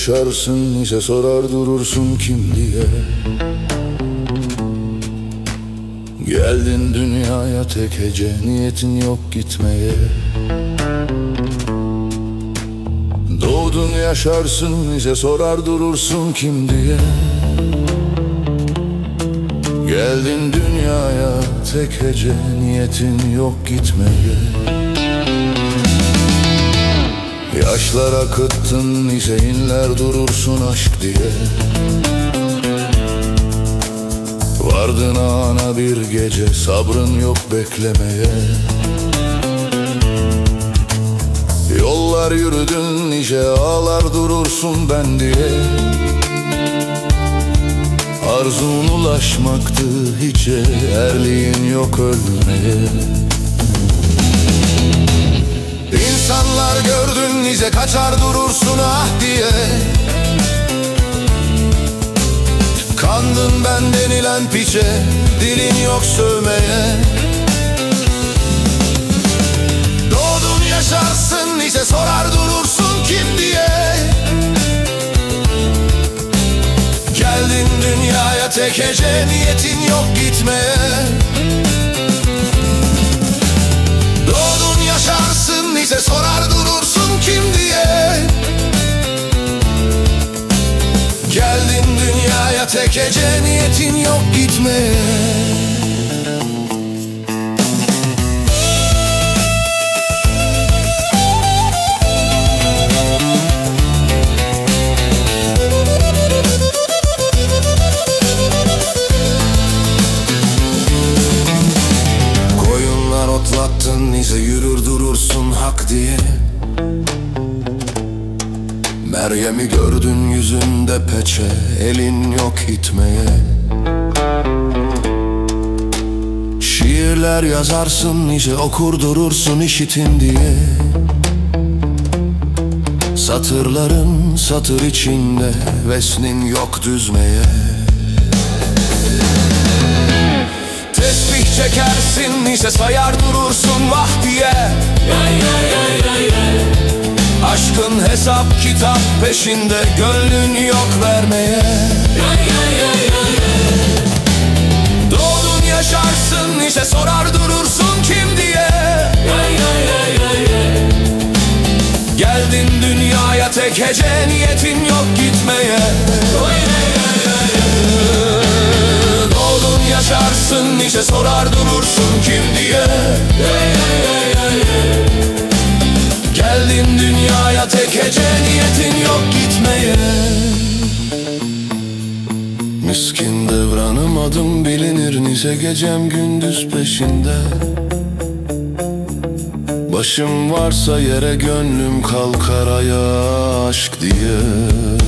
yaşarsın ise sorar durursun kim diye. Geldin dünyaya tek hece niyetin yok gitmeye. Doğdun yaşarsın ise sorar durursun kim diye. Geldin dünyaya tek hece niyetin yok gitmeye Yaşlar akıttın ise inler durursun aşk diye. Vardın ana bir gece sabrın yok beklemeye. Yollar yürüdün nice ağlar durursun ben diye. Arzun ulaşmaktı hiçe erliğin yok ölmeye İnsanlar gördün nice kaçar durursun ah diye. Kandın ben denilen piçe Dilin yok sövmeye. Doğdun yaşarsın ise sorar durursun kim diye. Geldin dünyaya tek hece niyetin yok gitmeye tek hece niyetin yok gitmeye Meryem'i gördün yüzünde peçe Elin yok itmeye. Şiirler yazarsın nice okur durursun işitin diye. Satırların satır içinde Vesnin yok düzmeye. Tesbih çekersin nice sayar durursun vah diye Aşkın hesap kitap peşinde Gönlün yok vermeye. Doğdun yaşarsın ise sorar durursun kim diye. Geldin dünyaya tek hece niyetin yok gitmeye dünyaya tek hece niyetin yok gitmeye. Miskin devranım adım bilinir nice gecem gündüz peşinde. Başım varsa yere gönlüm kalkar aya aşk diye